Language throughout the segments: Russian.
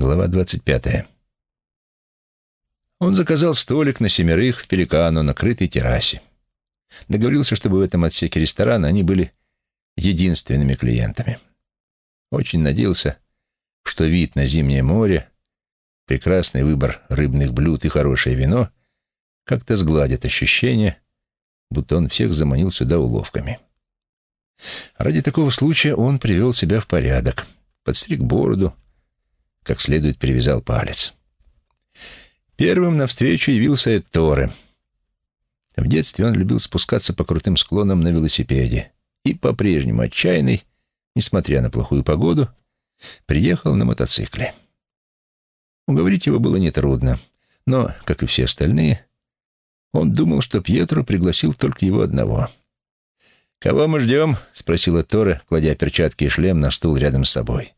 Глава 25. Он заказал столик на семерых в Пеликану на крытой террасе. Договорился, чтобы в этом отсеке ресторана они были единственными клиентами. Очень надеялся, что вид на зимнее море, прекрасный выбор рыбных блюд и хорошее вино как-то сгладят ощущение, будто он всех заманил сюда уловками. Ради такого случая он привел себя в порядок, подстриг бороду, как следует привязал палец. Первым навстречу явился Эдторе. В детстве он любил спускаться по крутым склонам на велосипеде и, по-прежнему отчаянный, несмотря на плохую погоду, приехал на мотоцикле. Уговорить его было нетрудно, но, как и все остальные, он думал, что Пьетро пригласил только его одного. «Кого мы ждем?» — спросила Тора, кладя перчатки и шлем на стул рядом с собой.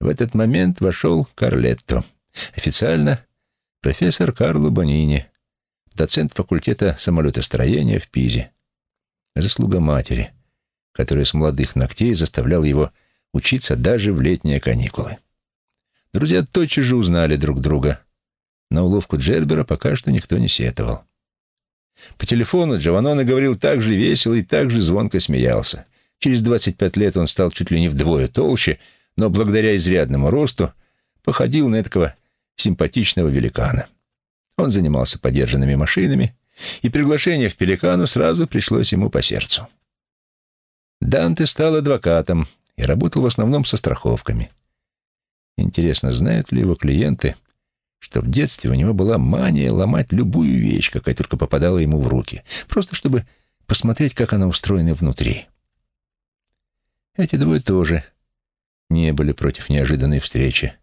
В этот момент вошел Карлетто. Официально профессор Карло Бонини, доцент факультета самолетостроения в Пизе. Заслуга матери, которая с молодых ногтей заставляла его учиться даже в летние каникулы. Друзья тотчас же узнали друг друга. На уловку Джербера пока что никто не сетовал. По телефону Джованоне говорил так же весело и так же звонко смеялся. Через 25 лет он стал чуть ли не вдвое толще, но благодаря изрядному росту походил на такого симпатичного великана. Он занимался подержанными машинами, и приглашение в Пеликану сразу пришлось ему по сердцу. Данте стал адвокатом и работал в основном со страховками. Интересно, знают ли его клиенты, что в детстве у него была мания ломать любую вещь, какая только попадала ему в руки, просто чтобы посмотреть, как она устроена внутри. Эти двое тоже не были против неожиданной встречи.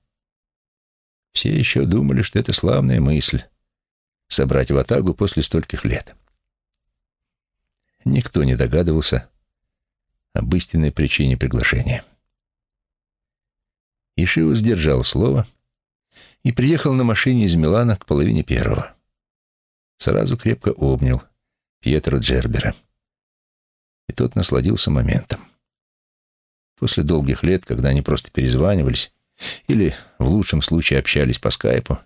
Все еще думали, что это славная мысль — собрать в Атагу после стольких лет. Никто не догадывался об истинной причине приглашения. Ишио сдержал слово и приехал на машине из Милана к половине первого. Сразу крепко обнял Пьетро Джербера. И тот насладился моментом. После долгих лет, когда они просто перезванивались или, в лучшем случае, общались по скайпу,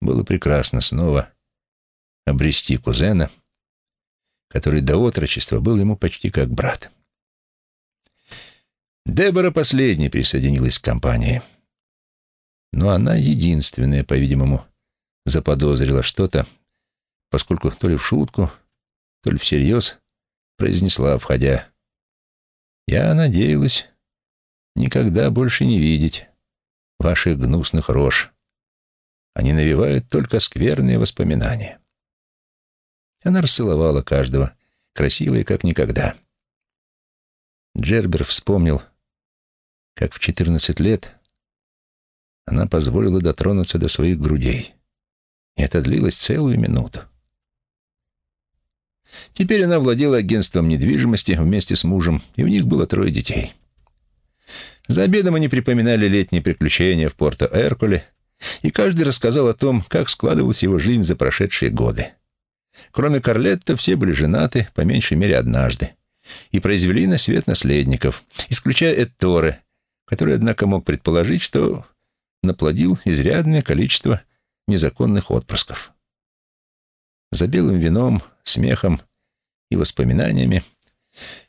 было прекрасно снова обрести кузена, который до отрочества был ему почти как брат. Дебора последней присоединилась к компании — но она единственная, по-видимому, заподозрила что-то, поскольку то ли в шутку, то ли всерьез произнесла, входя. «Я надеялась никогда больше не видеть ваших гнусных рож. Они навевают только скверные воспоминания». Она расцеловала каждого, красивая как никогда. Джербер вспомнил, как в четырнадцать лет она позволила дотронуться до своих грудей. И это длилось целую минуту. Теперь она владела агентством недвижимости вместе с мужем, и у них было трое детей. За обедом они припоминали летние приключения в Порто-Эркуле, и каждый рассказал о том, как складывалась его жизнь за прошедшие годы. Кроме Карлетта, все были женаты, по меньшей мере, однажды, и произвели на свет наследников, исключая Этторе, который, однако, мог предположить, что наплодил изрядное количество незаконных отпрысков. За белым вином, смехом и воспоминаниями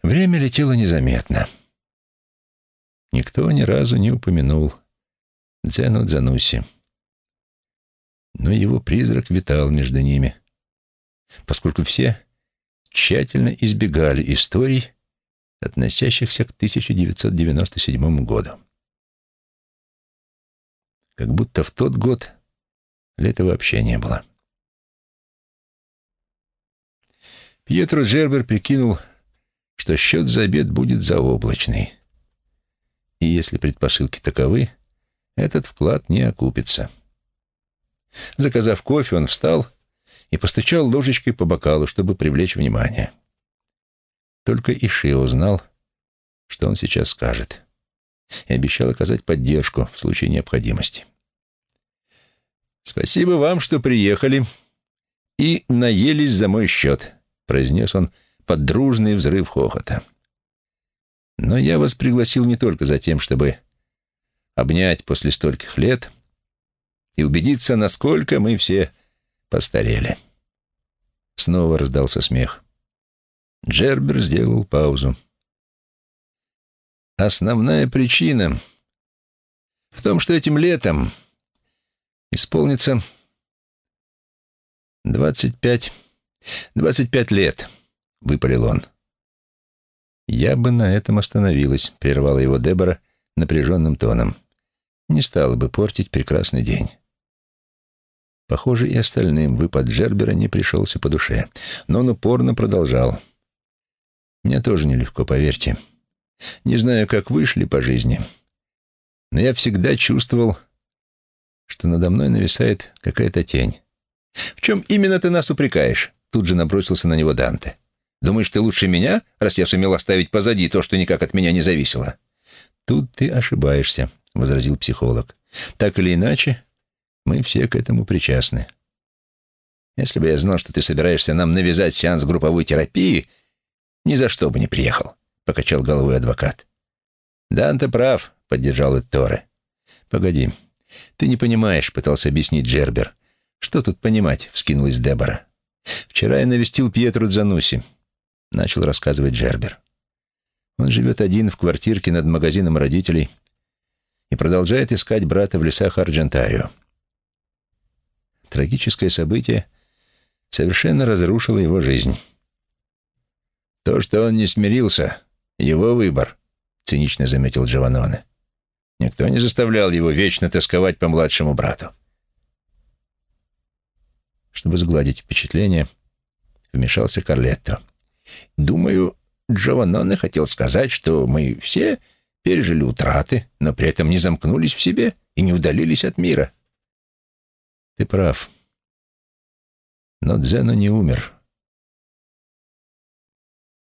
время летело незаметно. Никто ни разу не упомянул Дзену Дзануси. Но его призрак витал между ними, поскольку все тщательно избегали историй, относящихся к 1997 году как будто в тот год лета вообще не было. Пьетро Джербер прикинул, что счет за обед будет заоблачный. И если предпосылки таковы, этот вклад не окупится. Заказав кофе, он встал и постучал ложечкой по бокалу, чтобы привлечь внимание. Только Ишио знал, что он сейчас скажет и обещал оказать поддержку в случае необходимости. «Спасибо вам, что приехали и наелись за мой счет», — произнес он под дружный взрыв хохота. «Но я вас пригласил не только за тем, чтобы обнять после стольких лет и убедиться, насколько мы все постарели. Снова раздался смех. Джербер сделал паузу. Основная причина в том, что этим летом исполнится 25... 25 лет, — выпалил он. «Я бы на этом остановилась», — прервала его Дебора напряженным тоном. «Не стала бы портить прекрасный день». Похоже, и остальным выпад Джербера не пришелся по душе, но он упорно продолжал. «Мне тоже нелегко, поверьте. Не знаю, как вышли по жизни, но я всегда чувствовал, что надо мной нависает какая-то тень. В чем именно ты нас упрекаешь?» Тут же набросился на него Данте. «Думаешь, ты лучше меня, раз я сумел оставить позади то, что никак от меня не зависело?» «Тут ты ошибаешься», — возразил психолог. «Так или иначе, мы все к этому причастны. Если бы я знал, что ты собираешься нам навязать сеанс групповой терапии, ни за что бы не приехал», — покачал головой адвокат. «Данте прав», — поддержал Эдторе. «Погоди, ты не понимаешь», — пытался объяснить Джербер. «Что тут понимать?» — вскинулась Дебора. «Вчера я навестил Пьетру Дзануси», — начал рассказывать Джербер. Он живет один в квартирке над магазином родителей и продолжает искать брата в лесах Арджентарио. Трагическое событие совершенно разрушило его жизнь. «То, что он не смирился, — его выбор», — цинично заметил Джованоне. «Никто не заставлял его вечно тосковать по младшему брату. Чтобы сгладить впечатление, вмешался Карлетто. «Думаю, Джованноне хотел сказать, что мы все пережили утраты, но при этом не замкнулись в себе и не удалились от мира». «Ты прав. Но Дзено не умер.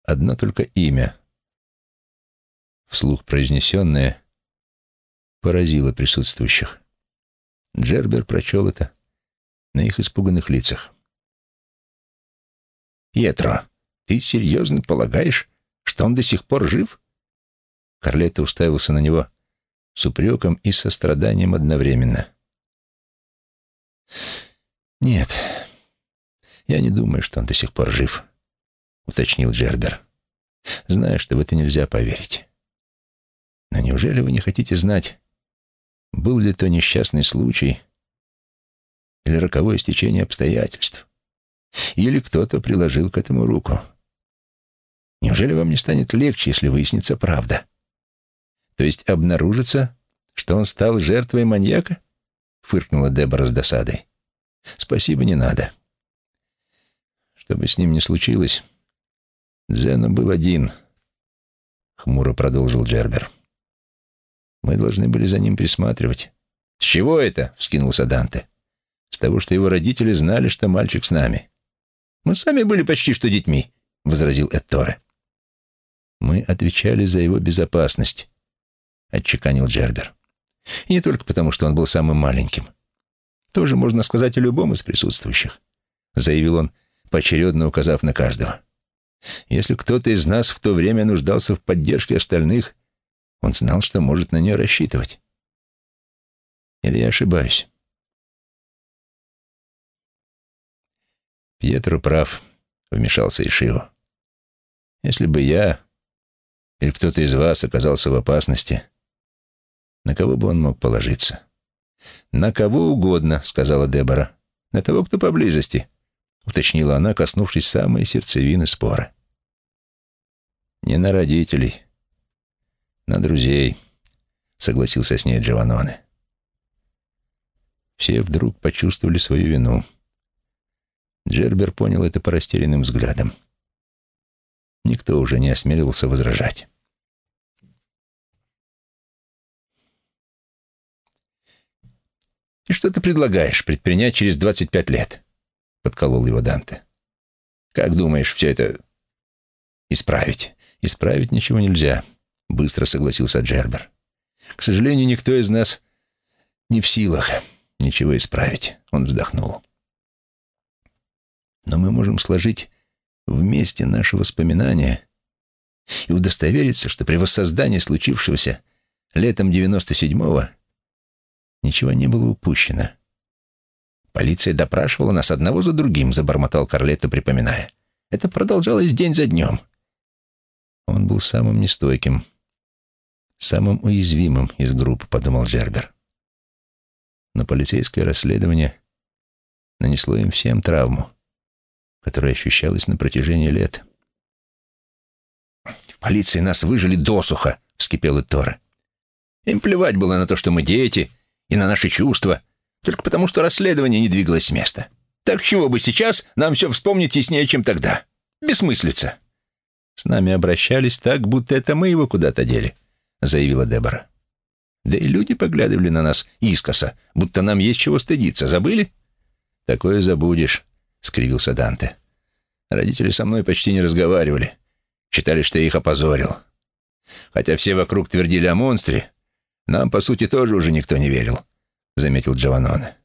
Одно только имя, вслух произнесенное, поразило присутствующих. Джербер прочел это на их испуганных лицах. «Пьетро, ты серьезно полагаешь, что он до сих пор жив?» Карлетто уставился на него с упреком и состраданием одновременно. «Нет, я не думаю, что он до сих пор жив», — уточнил Джербер. «Знаю, что в это нельзя поверить. Но неужели вы не хотите знать, был ли то несчастный случай, или роковое стечение обстоятельств. Или кто-то приложил к этому руку. Неужели вам не станет легче, если выяснится правда? То есть обнаружится, что он стал жертвой маньяка? Фыркнула Дебора с досадой. Спасибо, не надо. Что бы с ним ни случилось, Дзена был один, хмуро продолжил Джербер. Мы должны были за ним присматривать. С чего это? вскинулся Данте. С того, что его родители знали, что мальчик с нами. Мы сами были почти что детьми, — возразил Этторе. Мы отвечали за его безопасность, — отчеканил Джербер. И не только потому, что он был самым маленьким. Тоже можно сказать о любом из присутствующих, — заявил он, поочередно указав на каждого. Если кто-то из нас в то время нуждался в поддержке остальных, он знал, что может на нее рассчитывать. Или я ошибаюсь? «Пьетро прав», — вмешался Ишио. «Если бы я или кто-то из вас оказался в опасности, на кого бы он мог положиться?» «На кого угодно», — сказала Дебора. «На того, кто поблизости», — уточнила она, коснувшись самой сердцевины спора. «Не на родителей, на друзей», — согласился с ней Джованоне. Все вдруг почувствовали свою вину. Джербер понял это по растерянным взглядам. Никто уже не осмеливался возражать. «И что ты предлагаешь предпринять через 25 лет?» — подколол его Данте. «Как думаешь, все это исправить?» «Исправить ничего нельзя», — быстро согласился Джербер. «К сожалению, никто из нас не в силах ничего исправить», — он вздохнул но мы можем сложить вместе наши воспоминания и удостовериться, что при воссоздании случившегося летом 97-го ничего не было упущено. Полиция допрашивала нас одного за другим, забормотал Карлетто, припоминая. Это продолжалось день за днем. Он был самым нестойким, самым уязвимым из группы, подумал Джербер. Но полицейское расследование нанесло им всем травму, которая ощущалась на протяжении лет. «В полиции нас выжили досуха», — вскипела Тора. «Им плевать было на то, что мы дети, и на наши чувства, только потому, что расследование не двигалось с места. Так чего бы сейчас нам все вспомнить яснее, чем тогда? Бессмыслица». «С нами обращались так, будто это мы его куда-то дели», — заявила Дебора. «Да и люди поглядывали на нас искоса, будто нам есть чего стыдиться. Забыли?» «Такое забудешь», — скривился Данте. «Родители со мной почти не разговаривали. Считали, что я их опозорил. Хотя все вокруг твердили о монстре, нам, по сути, тоже уже никто не верил», — заметил Джованоне.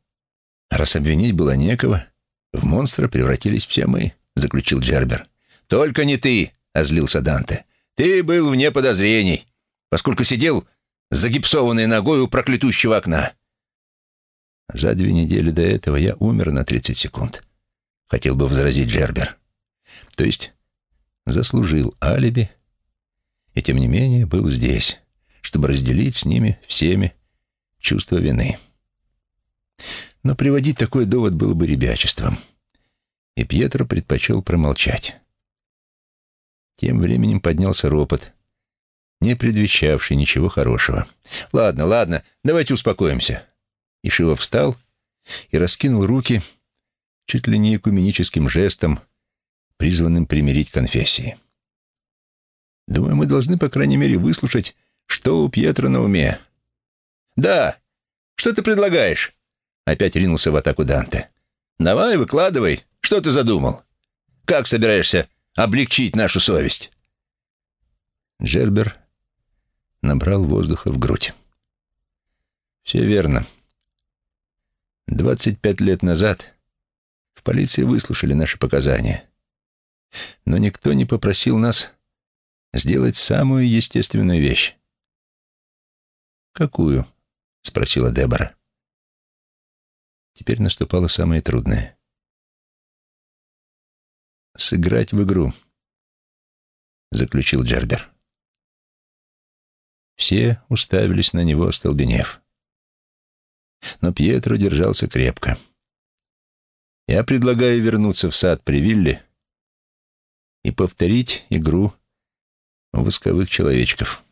«Раз обвинить было некого, в монстра превратились все мы», — заключил Джербер. «Только не ты», — озлился Данте. «Ты был вне подозрений, поскольку сидел с загипсованной ногой у проклятущего окна. За две недели до этого я умер на 30 секунд. Хотел бы возразить Джербер. То есть заслужил алиби, и тем не менее был здесь, чтобы разделить с ними всеми чувство вины. Но приводить такой довод было бы ребячеством, и Пьетро предпочел промолчать. Тем временем поднялся ропот, не предвещавший ничего хорошего. «Ладно, ладно, давайте успокоимся. Ишива встал и раскинул руки чуть ли не экуменическим жестом, призванным примирить конфессии. Думаю, мы должны, по крайней мере, выслушать, что у Пьетро на уме. «Да! Что ты предлагаешь?» Опять ринулся в атаку Данте. «Давай, выкладывай. Что ты задумал? Как собираешься облегчить нашу совесть?» Джербер набрал воздуха в грудь. «Все верно. Двадцать пять лет назад в полиции выслушали наши показания. Но никто не попросил нас сделать самую естественную вещь. «Какую?» — спросила Дебора. Теперь наступало самое трудное. «Сыграть в игру», — заключил Джербер. Все уставились на него, остолбенев но Пьетро держался крепко. Я предлагаю вернуться в сад при Вилле и повторить игру восковых человечков.